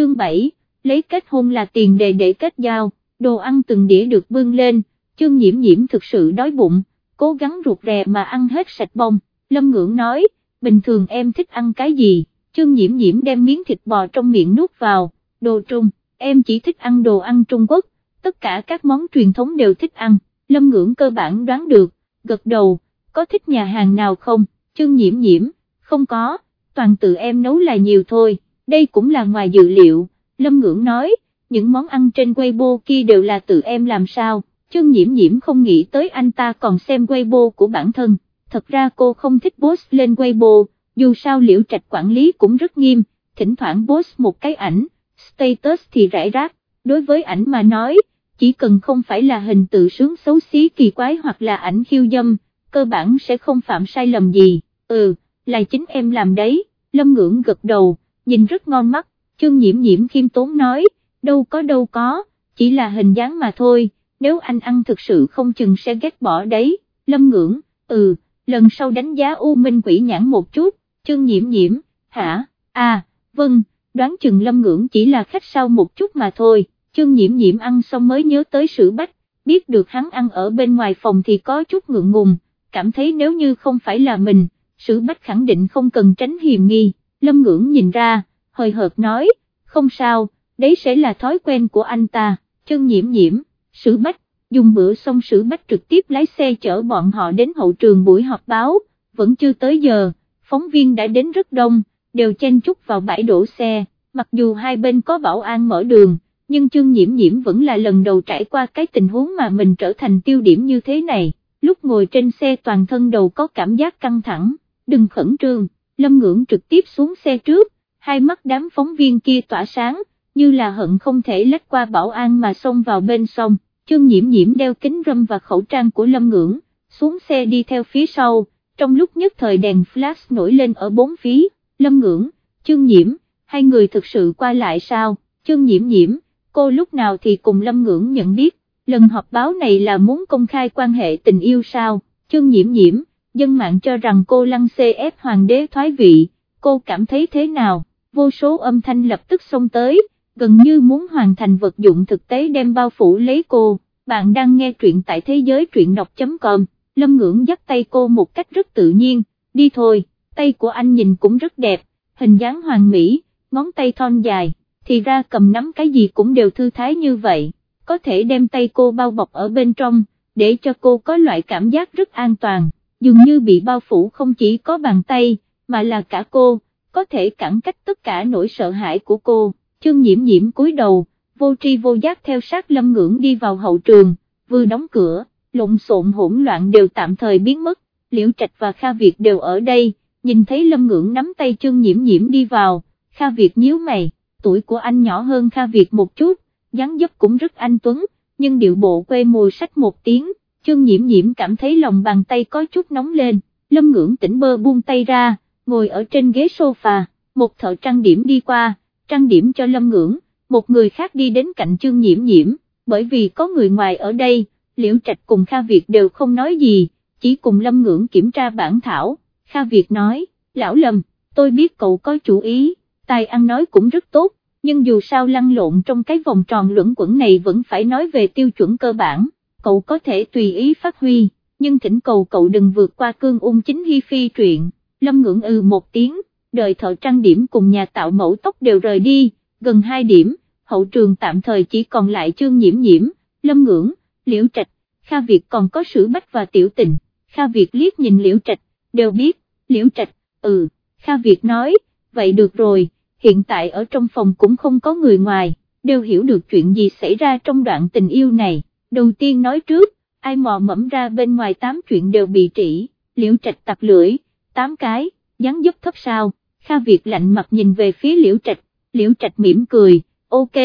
chương 7, lấy kết hôn là tiền đề để kết giao, đồ ăn từng đĩa được bưng lên, chương nhiễm nhiễm thực sự đói bụng, cố gắng ruột rè mà ăn hết sạch bông, lâm ngưỡng nói, bình thường em thích ăn cái gì, chương nhiễm nhiễm đem miếng thịt bò trong miệng nuốt vào, đồ trung, em chỉ thích ăn đồ ăn Trung Quốc, tất cả các món truyền thống đều thích ăn, lâm ngưỡng cơ bản đoán được, gật đầu, có thích nhà hàng nào không, chương nhiễm nhiễm, không có, toàn tự em nấu là nhiều thôi, đây cũng là ngoài dự liệu, lâm ngưỡng nói, những món ăn trên Weibo kia đều là tự em làm sao, chương nhiễm nhiễm không nghĩ tới anh ta còn xem Weibo của bản thân, thật ra cô không thích post lên Weibo, dù sao liễu trạch quản lý cũng rất nghiêm, thỉnh thoảng post một cái ảnh, status thì rải rác, đối với ảnh mà nói, chỉ cần không phải là hình tự sướng xấu xí kỳ quái hoặc là ảnh khiêu dâm, cơ bản sẽ không phạm sai lầm gì, ừ, là chính em làm đấy, lâm ngưỡng gật đầu, nhìn rất ngon mắt, chương nhiễm nhiễm khiêm tốn nói, đâu có đâu có, chỉ là hình dáng mà thôi, nếu anh ăn thực sự không chừng sẽ ghét bỏ đấy, lâm ngưỡng, ừ, lần sau đánh giá U Minh quỷ nhãn một chút, chương nhiễm nhiễm, hả, à, vâng, đoán chừng lâm ngưỡng chỉ là khách sau một chút mà thôi, chương nhiễm nhiễm ăn xong mới nhớ tới sử bách, biết được hắn ăn ở bên ngoài phòng thì có chút ngượng ngùng, cảm thấy nếu như không phải là mình, sử bách khẳng định không cần tránh hiềm nghi, lâm ngưỡng nhìn ra, hơi hợt nói, không sao, đấy sẽ là thói quen của anh ta, chân nhiễm nhiễm, sử bách, dùng bữa xong sử bách trực tiếp lái xe chở bọn họ đến hậu trường buổi họp báo, vẫn chưa tới giờ, phóng viên đã đến rất đông, đều chen chúc vào bãi đổ xe, mặc dù hai bên có bảo an mở đường, nhưng chương nhiễm nhiễm vẫn là lần đầu trải qua cái tình huống mà mình trở thành tiêu điểm như thế này, lúc ngồi trên xe toàn thân đầu có cảm giác căng thẳng, đừng khẩn trương, lâm ngưỡng trực tiếp xuống xe trước, hai mắt đám phóng viên kia tỏa sáng, như là hận không thể lách qua bảo an mà xông vào bên sông, chương nhiễm nhiễm đeo kính râm và khẩu trang của lâm ngưỡng, xuống xe đi theo phía sau, trong lúc nhất thời đèn flash nổi lên ở bốn phía, lâm ngưỡng, chương nhiễm, hai người thực sự qua lại sao, chương nhiễm nhiễm, cô lúc nào thì cùng lâm ngưỡng nhận biết, lần họp báo này là muốn công khai quan hệ tình yêu sao, chương nhiễm nhiễm, dân mạng cho rằng cô lăng CF ép hoàng đế thoái vị, cô cảm thấy thế nào, vô số âm thanh lập tức xông tới, gần như muốn hoàn thành vật dụng thực tế đem bao phủ lấy cô, bạn đang nghe truyện tại thế giới truyện đọc.com, lâm ngưỡng dắt tay cô một cách rất tự nhiên, đi thôi, tay của anh nhìn cũng rất đẹp, hình dáng hoàn mỹ, ngón tay thon dài, thì ra cầm nắm cái gì cũng đều thư thái như vậy, có thể đem tay cô bao bọc ở bên trong, để cho cô có loại cảm giác rất an toàn, dường như bị bao phủ không chỉ có bàn tay, mà là cả cô, có thể cản cách tất cả nỗi sợ hãi của cô. Chương nhiễm nhiễm cúi đầu, vô tri vô giác theo sát lâm ngưỡng đi vào hậu trường, vừa đóng cửa, lộn xộn hỗn loạn đều tạm thời biến mất, liễu trạch và Kha Việt đều ở đây, nhìn thấy lâm ngưỡng nắm tay chương nhiễm nhiễm đi vào, Kha Việt nhíu mày, tuổi của anh nhỏ hơn Kha Việt một chút, dáng dấp cũng rất anh tuấn, nhưng điệu bộ quê mùi sách một tiếng, chương nhiễm nhiễm cảm thấy lòng bàn tay có chút nóng lên, lâm ngưỡng tỉnh bơ buông tay ra, ngồi ở trên ghế sofa, một thợ trang điểm đi qua, trang điểm cho lâm ngưỡng, một người khác đi đến cạnh chương nhiễm nhiễm, bởi vì có người ngoài ở đây, liễu trạch cùng Kha Việt đều không nói gì, chỉ cùng lâm ngưỡng kiểm tra bản thảo, Kha Việt nói, lão lâm, tôi biết cậu có chủ ý, tài ăn nói cũng rất tốt, nhưng dù sao lăn lộn trong cái vòng tròn luẩn quẩn này vẫn phải nói về tiêu chuẩn cơ bản, cậu có thể tùy ý phát huy, nhưng thỉnh cầu cậu đừng vượt qua cương ung chính hy phi truyện, lâm ngưỡng ư một tiếng, đợi thợ trang điểm cùng nhà tạo mẫu tóc đều rời đi, gần 2 điểm, hậu trường tạm thời chỉ còn lại chương nhiễm nhiễm, lâm ngưỡng, liễu trạch, Kha Việt còn có sử bách và tiểu tình, Kha Việt liếc nhìn liễu trạch, đều biết, liễu trạch, ừ, Kha Việt nói, vậy được rồi, hiện tại ở trong phòng cũng không có người ngoài, đều hiểu được chuyện gì xảy ra trong đoạn tình yêu này, đầu tiên nói trước, ai mò mẫm ra bên ngoài tám chuyện đều bị trĩ, liễu trạch tặc lưỡi, tám cái, dáng dấp thấp sao, Kha Việt lạnh mặt nhìn về phía Liễu Trạch, Liễu Trạch mỉm cười, ok,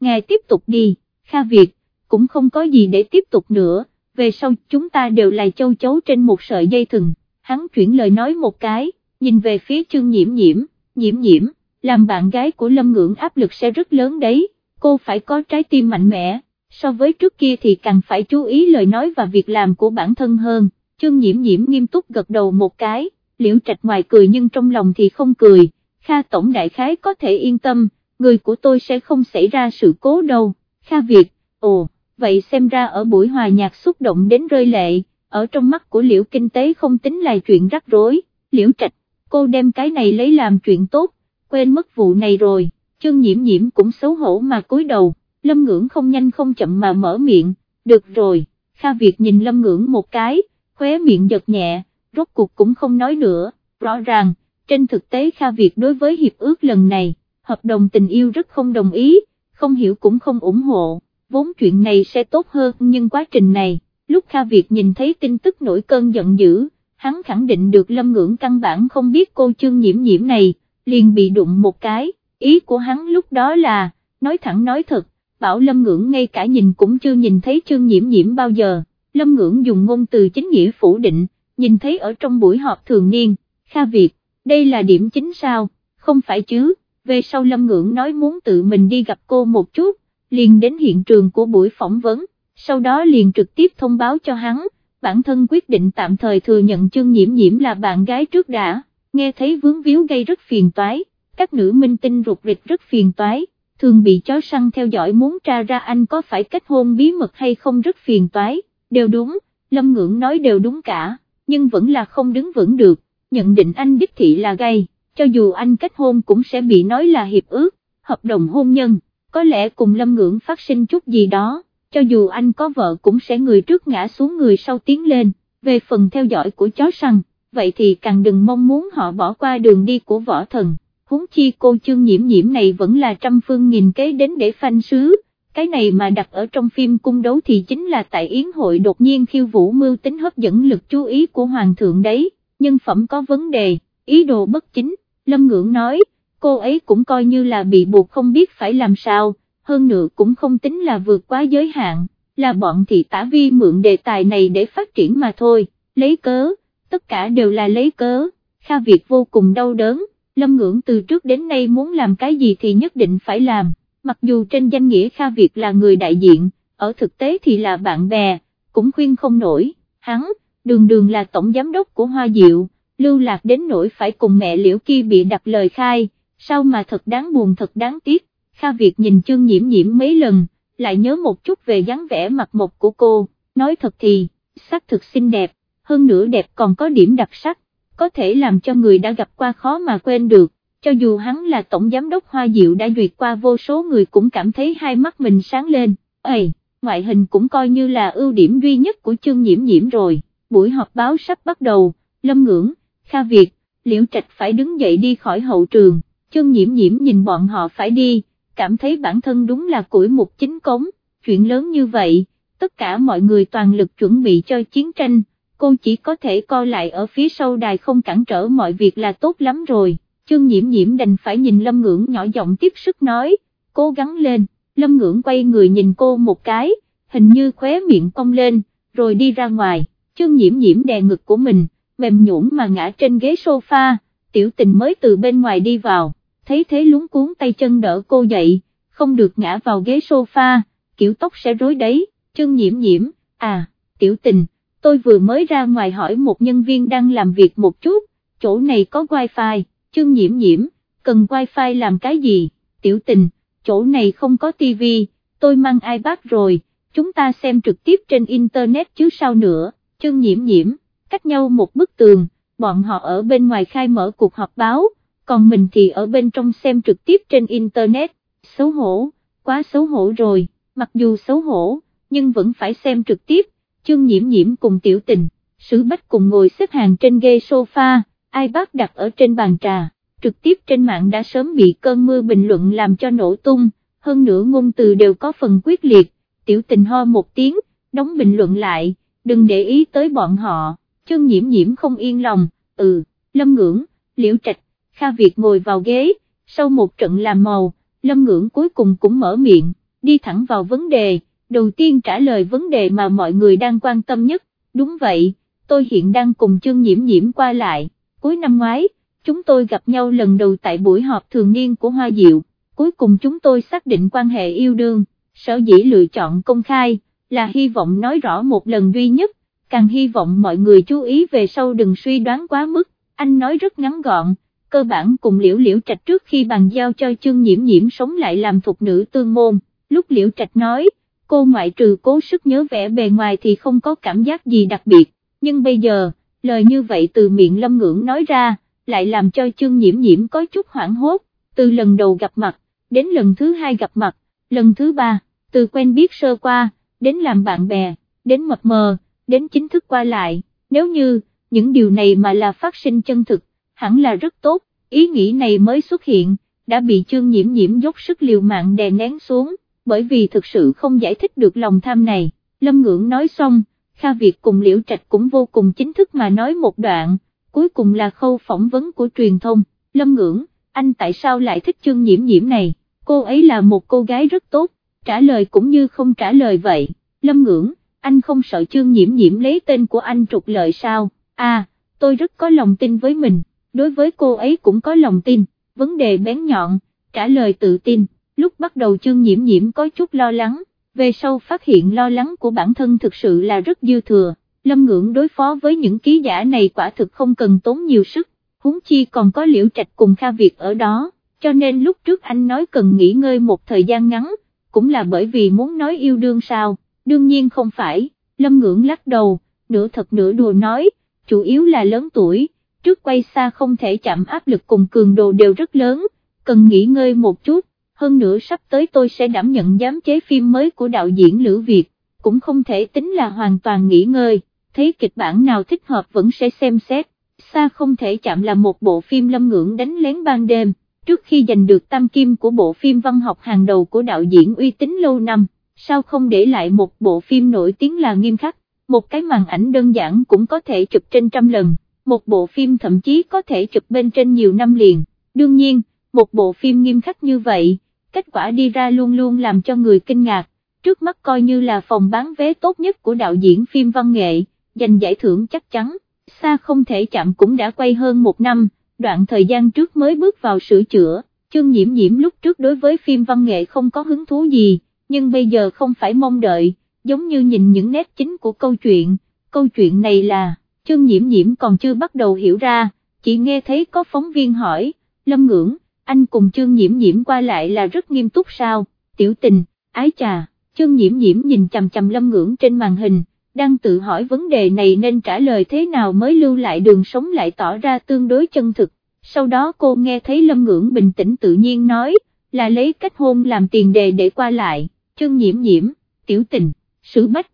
ngài tiếp tục đi, Kha Việt, cũng không có gì để tiếp tục nữa, về sau chúng ta đều là châu chấu trên một sợi dây thừng, hắn chuyển lời nói một cái, nhìn về phía chương nhiễm nhiễm, nhiễm nhiễm, làm bạn gái của Lâm Ngưỡng áp lực sẽ rất lớn đấy, cô phải có trái tim mạnh mẽ, so với trước kia thì càng phải chú ý lời nói và việc làm của bản thân hơn, chương nhiễm nhiễm nghiêm túc gật đầu một cái liễu trạch ngoài cười nhưng trong lòng thì không cười, Kha Tổng Đại Khái có thể yên tâm, người của tôi sẽ không xảy ra sự cố đâu, Kha Việt, ồ, vậy xem ra ở buổi hòa nhạc xúc động đến rơi lệ, ở trong mắt của liễu kinh tế không tính là chuyện rắc rối, liễu trạch, cô đem cái này lấy làm chuyện tốt, quên mất vụ này rồi, chương nhiễm nhiễm cũng xấu hổ mà cúi đầu, lâm ngưỡng không nhanh không chậm mà mở miệng, được rồi, Kha Việt nhìn lâm ngưỡng một cái, khóe miệng giật nhẹ, rốt cuộc cũng không nói nữa, rõ ràng, trên thực tế Kha Việt đối với hiệp ước lần này, hợp đồng tình yêu rất không đồng ý, không hiểu cũng không ủng hộ, vốn chuyện này sẽ tốt hơn nhưng quá trình này, lúc Kha Việt nhìn thấy tin tức nổi cơn giận dữ, hắn khẳng định được lâm ngưỡng căn bản không biết cô chương nhiễm nhiễm này, liền bị đụng một cái, ý của hắn lúc đó là, nói thẳng nói thật, bảo lâm ngưỡng ngay cả nhìn cũng chưa nhìn thấy chương nhiễm nhiễm bao giờ, lâm ngưỡng dùng ngôn từ chính nghĩa phủ định, nhìn thấy ở trong buổi họp thường niên, Kha Việt, đây là điểm chính sao, không phải chứ, về sau lâm ngưỡng nói muốn tự mình đi gặp cô một chút, liền đến hiện trường của buổi phỏng vấn, sau đó liền trực tiếp thông báo cho hắn, bản thân quyết định tạm thời thừa nhận chương nhiễm nhiễm là bạn gái trước đã, nghe thấy vướng víu gây rất phiền toái, các nữ minh tinh rụt rịch rất phiền toái, thường bị chó săn theo dõi muốn tra ra anh có phải kết hôn bí mật hay không rất phiền toái, đều đúng, Lâm Ngưỡng nói đều đúng cả, nhưng vẫn là không đứng vững được, nhận định anh đích thị là gay, cho dù anh kết hôn cũng sẽ bị nói là hiệp ước, hợp đồng hôn nhân, có lẽ cùng Lâm Ngưỡng phát sinh chút gì đó cho dù anh có vợ cũng sẽ người trước ngã xuống người sau tiến lên, về phần theo dõi của chó săn, vậy thì càng đừng mong muốn họ bỏ qua đường đi của võ thần, huống chi cô chương nhiễm nhiễm này vẫn là trăm phương nghìn kế đến để phanh sứ, cái này mà đặt ở trong phim cung đấu thì chính là tại yến hội đột nhiên khiêu vũ mưu tính hấp dẫn lực chú ý của hoàng thượng đấy, nhân phẩm có vấn đề, ý đồ bất chính, Lâm Ngưỡng nói, cô ấy cũng coi như là bị buộc không biết phải làm sao hơn nữa cũng không tính là vượt quá giới hạn, là bọn thị tả vi mượn đề tài này để phát triển mà thôi, lấy cớ, tất cả đều là lấy cớ, Kha Việt vô cùng đau đớn, Lâm Ngưỡng từ trước đến nay muốn làm cái gì thì nhất định phải làm, mặc dù trên danh nghĩa Kha Việt là người đại diện, ở thực tế thì là bạn bè, cũng khuyên không nổi, hắn, đường đường là tổng giám đốc của Hoa Diệu, lưu lạc đến nỗi phải cùng mẹ Liễu Ki bị đặt lời khai, sao mà thật đáng buồn thật đáng tiếc, Kha Việt nhìn chương nhiễm nhiễm mấy lần, lại nhớ một chút về dáng vẻ mặt mộc của cô, nói thật thì, sắc thực xinh đẹp, hơn nữa đẹp còn có điểm đặc sắc, có thể làm cho người đã gặp qua khó mà quên được, cho dù hắn là tổng giám đốc Hoa Diệu đã duyệt qua vô số người cũng cảm thấy hai mắt mình sáng lên, ây, ngoại hình cũng coi như là ưu điểm duy nhất của chương nhiễm nhiễm rồi, buổi họp báo sắp bắt đầu, Lâm Ngưỡng, Kha Việt, Liễu Trạch phải đứng dậy đi khỏi hậu trường, chương nhiễm nhiễm nhìn bọn họ phải đi, cảm thấy bản thân đúng là củi một chính cống, chuyện lớn như vậy, tất cả mọi người toàn lực chuẩn bị cho chiến tranh, cô chỉ có thể co lại ở phía sau đài không cản trở mọi việc là tốt lắm rồi, chương nhiễm nhiễm đành phải nhìn lâm ngưỡng nhỏ giọng tiếp sức nói, cố gắng lên, lâm ngưỡng quay người nhìn cô một cái, hình như khóe miệng cong lên, rồi đi ra ngoài, chương nhiễm nhiễm đè ngực của mình, mềm nhũn mà ngã trên ghế sofa, tiểu tình mới từ bên ngoài đi vào. Thấy thế lúng cuốn tay chân đỡ cô dậy, không được ngã vào ghế sofa, kiểu tóc sẽ rối đấy, Chương nhiễm nhiễm, à, tiểu tình, tôi vừa mới ra ngoài hỏi một nhân viên đang làm việc một chút, chỗ này có wifi, Chương nhiễm nhiễm, cần wifi làm cái gì, tiểu tình, chỗ này không có tivi, tôi mang iPad rồi, chúng ta xem trực tiếp trên internet chứ sao nữa, Chương nhiễm nhiễm, cách nhau một bức tường, bọn họ ở bên ngoài khai mở cuộc họp báo, còn mình thì ở bên trong xem trực tiếp trên Internet, xấu hổ, quá xấu hổ rồi, mặc dù xấu hổ, nhưng vẫn phải xem trực tiếp, chương nhiễm nhiễm cùng tiểu tình, sứ bách cùng ngồi xếp hàng trên ghế sofa, iPad đặt ở trên bàn trà, trực tiếp trên mạng đã sớm bị cơn mưa bình luận làm cho nổ tung, hơn nữa ngôn từ đều có phần quyết liệt, tiểu tình ho một tiếng, đóng bình luận lại, đừng để ý tới bọn họ, chân nhiễm nhiễm không yên lòng, ừ, lâm ngưỡng, liễu trạch, Kha Việt ngồi vào ghế, sau một trận làm màu, Lâm Ngưỡng cuối cùng cũng mở miệng, đi thẳng vào vấn đề, đầu tiên trả lời vấn đề mà mọi người đang quan tâm nhất, đúng vậy, tôi hiện đang cùng chương nhiễm nhiễm qua lại, cuối năm ngoái, chúng tôi gặp nhau lần đầu tại buổi họp thường niên của Hoa Diệu, cuối cùng chúng tôi xác định quan hệ yêu đương, sở dĩ lựa chọn công khai, là hy vọng nói rõ một lần duy nhất, càng hy vọng mọi người chú ý về sau đừng suy đoán quá mức, anh nói rất ngắn gọn cơ bản cùng liễu liễu trạch trước khi bàn giao cho chương nhiễm nhiễm sống lại làm thuộc nữ tương môn, lúc liễu trạch nói, cô ngoại trừ cố sức nhớ vẻ bề ngoài thì không có cảm giác gì đặc biệt, nhưng bây giờ, lời như vậy từ miệng lâm ngưỡng nói ra, lại làm cho chương nhiễm nhiễm có chút hoảng hốt, từ lần đầu gặp mặt, đến lần thứ hai gặp mặt, lần thứ ba, từ quen biết sơ qua, đến làm bạn bè, đến mập mờ, đến chính thức qua lại, nếu như, những điều này mà là phát sinh chân thực, hẳn là rất tốt, ý nghĩ này mới xuất hiện, đã bị chương nhiễm nhiễm dốc sức liều mạng đè nén xuống, bởi vì thực sự không giải thích được lòng tham này, Lâm Ngưỡng nói xong, Kha Việt cùng Liễu Trạch cũng vô cùng chính thức mà nói một đoạn, cuối cùng là khâu phỏng vấn của truyền thông, Lâm Ngưỡng, anh tại sao lại thích chương nhiễm nhiễm này, cô ấy là một cô gái rất tốt, trả lời cũng như không trả lời vậy, Lâm Ngưỡng, anh không sợ chương nhiễm nhiễm lấy tên của anh trục lợi sao, à, tôi rất có lòng tin với mình, đối với cô ấy cũng có lòng tin, vấn đề bén nhọn, trả lời tự tin, lúc bắt đầu chương nhiễm nhiễm có chút lo lắng, về sau phát hiện lo lắng của bản thân thực sự là rất dư thừa, lâm ngưỡng đối phó với những ký giả này quả thực không cần tốn nhiều sức, huống chi còn có liễu trạch cùng Kha Việt ở đó, cho nên lúc trước anh nói cần nghỉ ngơi một thời gian ngắn, cũng là bởi vì muốn nói yêu đương sao, đương nhiên không phải, lâm ngưỡng lắc đầu, nửa thật nửa đùa nói, chủ yếu là lớn tuổi, trước quay xa không thể chạm áp lực cùng cường độ đều rất lớn, cần nghỉ ngơi một chút, hơn nữa sắp tới tôi sẽ đảm nhận giám chế phim mới của đạo diễn Lữ Việt, cũng không thể tính là hoàn toàn nghỉ ngơi, thấy kịch bản nào thích hợp vẫn sẽ xem xét, xa không thể chạm là một bộ phim lâm ngưỡng đánh lén ban đêm, trước khi giành được tam kim của bộ phim văn học hàng đầu của đạo diễn uy tín lâu năm, sao không để lại một bộ phim nổi tiếng là nghiêm khắc, một cái màn ảnh đơn giản cũng có thể chụp trên trăm lần, một bộ phim thậm chí có thể chụp bên trên nhiều năm liền, đương nhiên, một bộ phim nghiêm khắc như vậy kết quả đi ra luôn luôn làm cho người kinh ngạc, trước mắt coi như là phòng bán vé tốt nhất của đạo diễn phim văn nghệ, giành giải thưởng chắc chắn, xa không thể chạm cũng đã quay hơn một năm, đoạn thời gian trước mới bước vào sửa chữa, chương nhiễm nhiễm lúc trước đối với phim văn nghệ không có hứng thú gì, nhưng bây giờ không phải mong đợi, giống như nhìn những nét chính của câu chuyện, câu chuyện này là, chương nhiễm nhiễm còn chưa bắt đầu hiểu ra, chỉ nghe thấy có phóng viên hỏi, lâm ngưỡng, anh cùng chương nhiễm nhiễm qua lại là rất nghiêm túc sao, tiểu tình, ái trà, chương nhiễm nhiễm nhìn chằm chằm lâm ngưỡng trên màn hình, đang tự hỏi vấn đề này nên trả lời thế nào mới lưu lại đường sống lại tỏ ra tương đối chân thực, sau đó cô nghe thấy lâm ngưỡng bình tĩnh tự nhiên nói, là lấy cách hôn làm tiền đề để qua lại, chương nhiễm nhiễm, tiểu tình, sử bách,